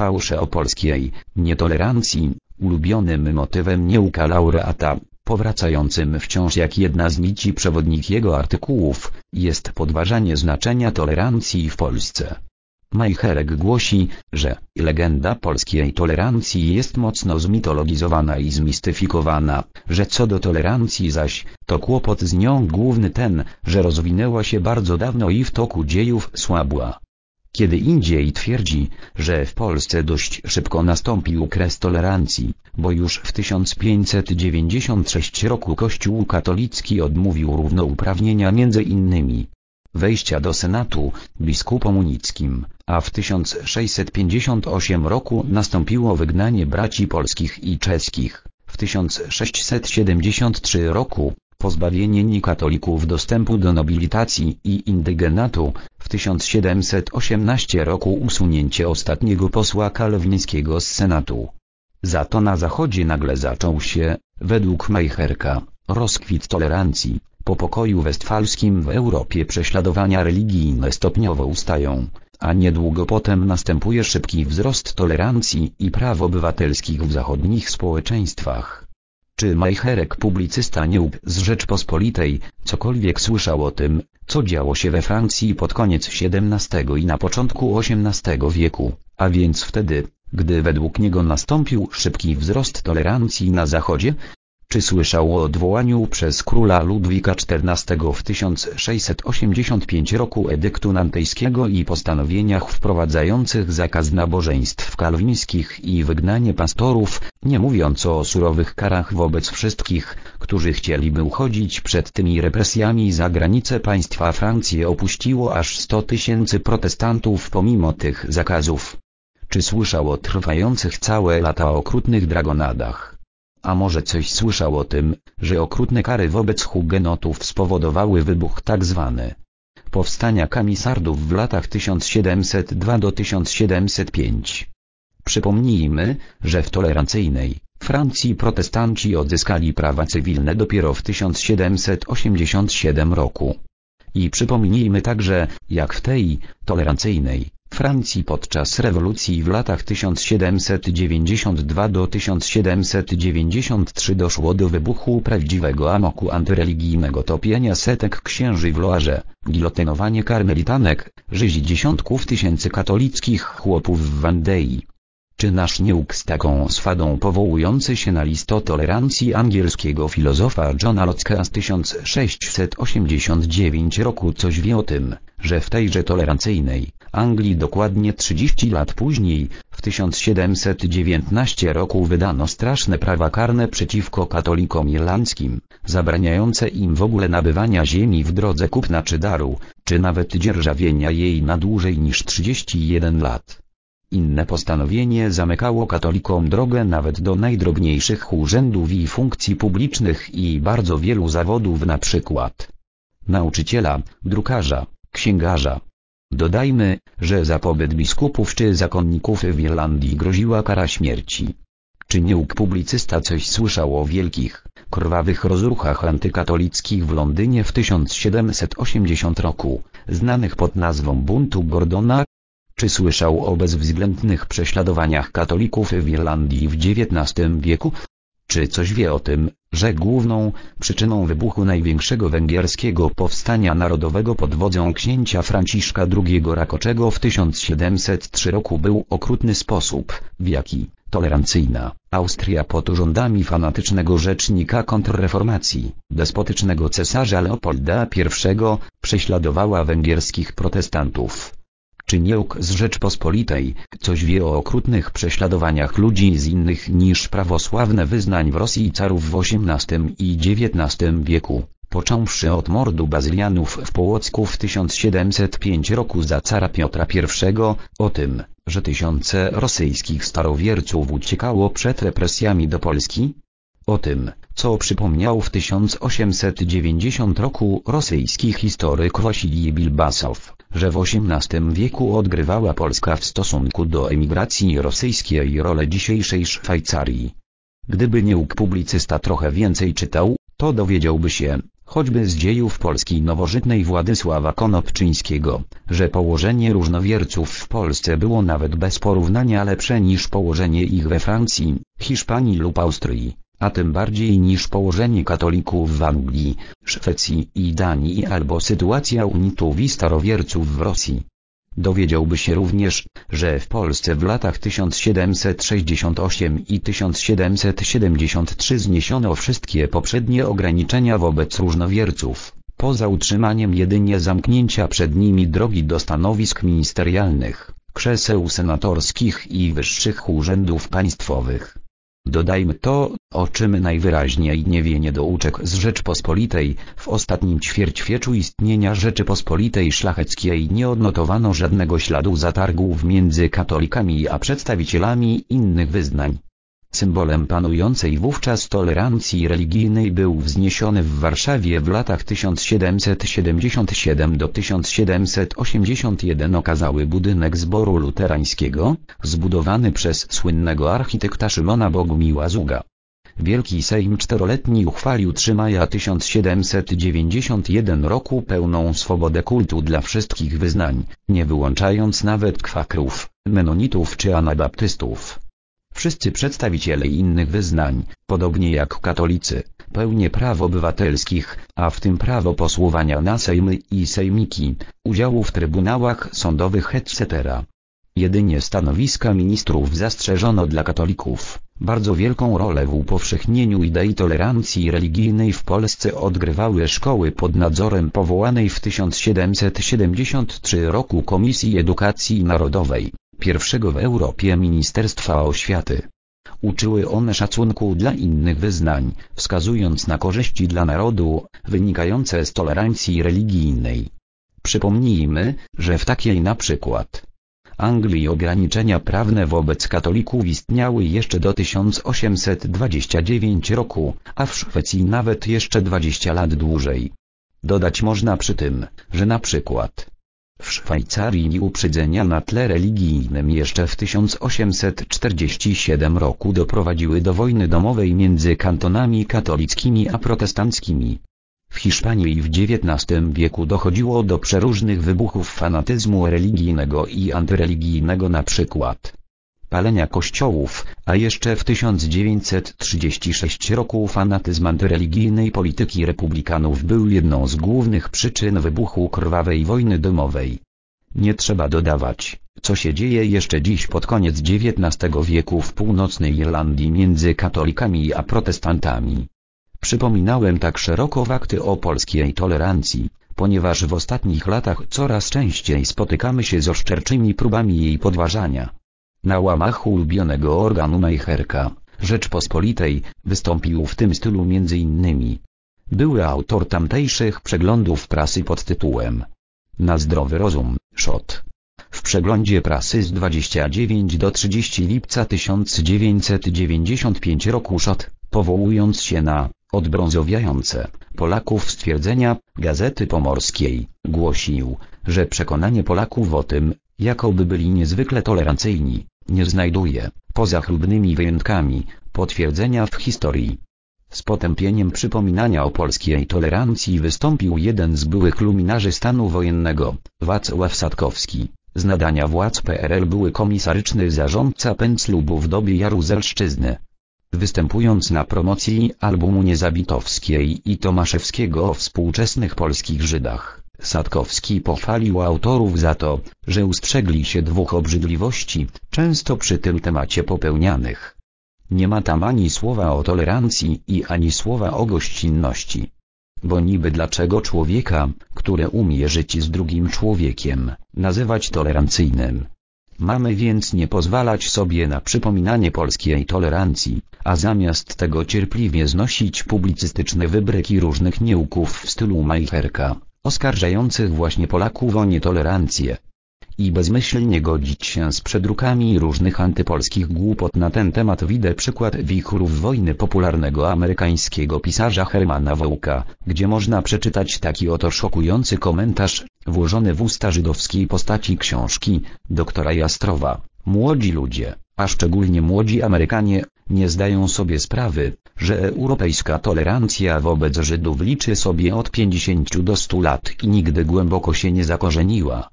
fałsze o polskiej nietolerancji, ulubionym motywem Nieuka laureata, powracającym wciąż jak jedna z nici przewodnich jego artykułów, jest podważanie znaczenia tolerancji w Polsce. Majcherek głosi, że legenda polskiej tolerancji jest mocno zmitologizowana i zmistyfikowana, że co do tolerancji zaś, to kłopot z nią główny ten, że rozwinęła się bardzo dawno i w toku dziejów słabła. Kiedy indziej twierdzi, że w Polsce dość szybko nastąpił kres tolerancji, bo już w 1596 roku Kościół katolicki odmówił równouprawnienia między innymi wejścia do Senatu biskupom unickim, a w 1658 roku nastąpiło wygnanie braci polskich i czeskich. W 1673 roku pozbawienie nikatolików dostępu do nobilitacji i indygenatu, 1718 roku usunięcie ostatniego posła kalwińskiego z Senatu. Za to na zachodzie nagle zaczął się, według Majcherka, rozkwit tolerancji, po pokoju westfalskim w Europie prześladowania religijne stopniowo ustają, a niedługo potem następuje szybki wzrost tolerancji i praw obywatelskich w zachodnich społeczeństwach. Czy Majcherek publicysta Nieub z Rzeczpospolitej, cokolwiek słyszał o tym, co działo się we Francji pod koniec XVII i na początku XVIII wieku, a więc wtedy, gdy według niego nastąpił szybki wzrost tolerancji na Zachodzie, czy słyszał o odwołaniu przez króla Ludwika XIV w 1685 roku edyktu nantejskiego i postanowieniach wprowadzających zakaz nabożeństw kalwińskich i wygnanie pastorów, nie mówiąc o surowych karach wobec wszystkich, którzy chcieliby uchodzić przed tymi represjami za granicę państwa Francję opuściło aż 100 tysięcy protestantów pomimo tych zakazów. Czy słyszał o trwających całe lata okrutnych dragonadach? A może coś słyszał o tym, że okrutne kary wobec hugenotów spowodowały wybuch tzw. Tak powstania kamisardów w latach 1702 do 1705. Przypomnijmy, że w tolerancyjnej Francji protestanci odzyskali prawa cywilne dopiero w 1787 roku. I przypomnijmy także, jak w tej tolerancyjnej Francji podczas rewolucji w latach 1792 do 1793 doszło do wybuchu prawdziwego amoku antyreligijnego topienia setek księży w Loarze, gilotynowanie karmelitanek, żyzi dziesiątków tysięcy katolickich chłopów w Wandei. Czy nasz nieuk z taką swadą powołujący się na list o tolerancji angielskiego filozofa Johna Lockea z 1689 roku coś wie o tym, że w tejże tolerancyjnej Anglii dokładnie 30 lat później, w 1719 roku wydano straszne prawa karne przeciwko katolikom irlandzkim, zabraniające im w ogóle nabywania ziemi w drodze kupna czy daru, czy nawet dzierżawienia jej na dłużej niż 31 lat. Inne postanowienie zamykało katolikom drogę nawet do najdrobniejszych urzędów i funkcji publicznych i bardzo wielu zawodów na przykład nauczyciela, drukarza, księgarza. Dodajmy, że za pobyt biskupów czy zakonników w Irlandii groziła kara śmierci. Czy nieuk publicysta coś słyszał o wielkich, krwawych rozruchach antykatolickich w Londynie w 1780 roku, znanych pod nazwą buntu Gordona? Czy słyszał o bezwzględnych prześladowaniach katolików w Irlandii w XIX wieku? Czy coś wie o tym, że główną przyczyną wybuchu największego węgierskiego powstania narodowego pod wodzą księcia Franciszka II Rakoczego w 1703 roku był okrutny sposób, w jaki tolerancyjna Austria pod rządami fanatycznego rzecznika kontrreformacji, despotycznego cesarza Leopolda I, prześladowała węgierskich protestantów czy nieuk z Rzeczpospolitej, coś wie o okrutnych prześladowaniach ludzi z innych niż prawosławne wyznań w Rosji carów w XVIII i XIX wieku, począwszy od mordu bazylianów w Połocku w 1705 roku za cara Piotra I, o tym, że tysiące rosyjskich starowierców uciekało przed represjami do Polski, o tym, co przypomniał w 1890 roku rosyjski historyk Wasilij Bilbasow, że w XVIII wieku odgrywała Polska w stosunku do emigracji rosyjskiej rolę dzisiejszej Szwajcarii. Gdyby nie publicysta trochę więcej czytał, to dowiedziałby się, choćby z dziejów Polski nowożytnej Władysława Konopczyńskiego, że położenie różnowierców w Polsce było nawet bez porównania lepsze niż położenie ich we Francji, Hiszpanii lub Austrii, a tym bardziej niż położenie katolików w Anglii, Szwecji i Danii albo sytuacja unitów i starowierców w Rosji. Dowiedziałby się również, że w Polsce w latach 1768 i 1773 zniesiono wszystkie poprzednie ograniczenia wobec różnowierców, poza utrzymaniem jedynie zamknięcia przed nimi drogi do stanowisk ministerialnych, krzeseł senatorskich i wyższych urzędów państwowych. Dodajmy to, o czym najwyraźniej nie wie niedouczek z Rzeczpospolitej, w ostatnim ćwierćwieczu istnienia Rzeczypospolitej Szlacheckiej nie odnotowano żadnego śladu zatargów między katolikami a przedstawicielami innych wyznań. Symbolem panującej wówczas tolerancji religijnej był wzniesiony w Warszawie w latach 1777 do 1781 okazały budynek zboru luterańskiego, zbudowany przez słynnego architekta Szymona Bogumiła Zuga. Wielki Sejm czteroletni uchwalił 3 maja 1791 roku pełną swobodę kultu dla wszystkich wyznań, nie wyłączając nawet kwakrów, menonitów czy anabaptystów. Wszyscy przedstawiciele innych wyznań, podobnie jak katolicy, pełnię praw obywatelskich, a w tym prawo posłowania na sejmy i sejmiki, udziału w trybunałach sądowych etc. Jedynie stanowiska ministrów zastrzeżono dla katolików. Bardzo wielką rolę w upowszechnieniu idei tolerancji religijnej w Polsce odgrywały szkoły pod nadzorem powołanej w 1773 roku Komisji Edukacji Narodowej pierwszego w Europie Ministerstwa Oświaty. Uczyły one szacunku dla innych wyznań, wskazując na korzyści dla narodu, wynikające z tolerancji religijnej. Przypomnijmy, że w takiej na przykład Anglii ograniczenia prawne wobec katolików istniały jeszcze do 1829 roku, a w Szwecji nawet jeszcze 20 lat dłużej. Dodać można przy tym, że na przykład w Szwajcarii uprzedzenia na tle religijnym jeszcze w 1847 roku doprowadziły do wojny domowej między kantonami katolickimi a protestanckimi. W Hiszpanii w XIX wieku dochodziło do przeróżnych wybuchów fanatyzmu religijnego i antyreligijnego na przykład palenia kościołów, a jeszcze w 1936 roku fanatyzm antyreligijnej polityki republikanów był jedną z głównych przyczyn wybuchu krwawej wojny domowej. Nie trzeba dodawać, co się dzieje jeszcze dziś pod koniec XIX wieku w północnej Irlandii między katolikami a protestantami. Przypominałem tak szeroko fakty o polskiej tolerancji, ponieważ w ostatnich latach coraz częściej spotykamy się z oszczerczymi próbami jej podważania. Na łamach ulubionego organu Majcherka, Rzeczpospolitej, wystąpił w tym stylu m.in. Były autor tamtejszych przeglądów prasy pod tytułem Na zdrowy rozum, Szot. W przeglądzie prasy z 29 do 30 lipca 1995 roku Szot, powołując się na odbrązowiające Polaków stwierdzenia Gazety Pomorskiej, głosił, że przekonanie Polaków o tym, jakoby byli niezwykle tolerancyjni, nie znajduje, poza chlubnymi wyjątkami, potwierdzenia w historii. Z potępieniem przypominania o polskiej tolerancji wystąpił jeden z byłych luminarzy stanu wojennego, Wacław Sadkowski. Z nadania władz PRL były komisaryczny zarządca pęclubu w dobie Jaruzelszczyzny. Występując na promocji albumu Niezabitowskiej i Tomaszewskiego o współczesnych polskich Żydach, Sadkowski pochwalił autorów za to, że ustrzegli się dwóch obrzydliwości, często przy tym temacie popełnianych. Nie ma tam ani słowa o tolerancji i ani słowa o gościnności. Bo niby dlaczego człowieka, który umie żyć z drugim człowiekiem, nazywać tolerancyjnym? Mamy więc nie pozwalać sobie na przypominanie polskiej tolerancji, a zamiast tego cierpliwie znosić publicystyczne wybryki różnych nieuków w stylu Majcherka oskarżających właśnie Polaków o nietolerancję. I bezmyślnie godzić się z przedrukami różnych antypolskich głupot na ten temat widzę przykład wichrów wojny popularnego amerykańskiego pisarza Hermana Wołka, gdzie można przeczytać taki oto szokujący komentarz, włożony w usta żydowskiej postaci książki, doktora Jastrowa. Młodzi ludzie, a szczególnie młodzi Amerykanie, nie zdają sobie sprawy, że europejska tolerancja wobec Żydów liczy sobie od 50 do 100 lat i nigdy głęboko się nie zakorzeniła.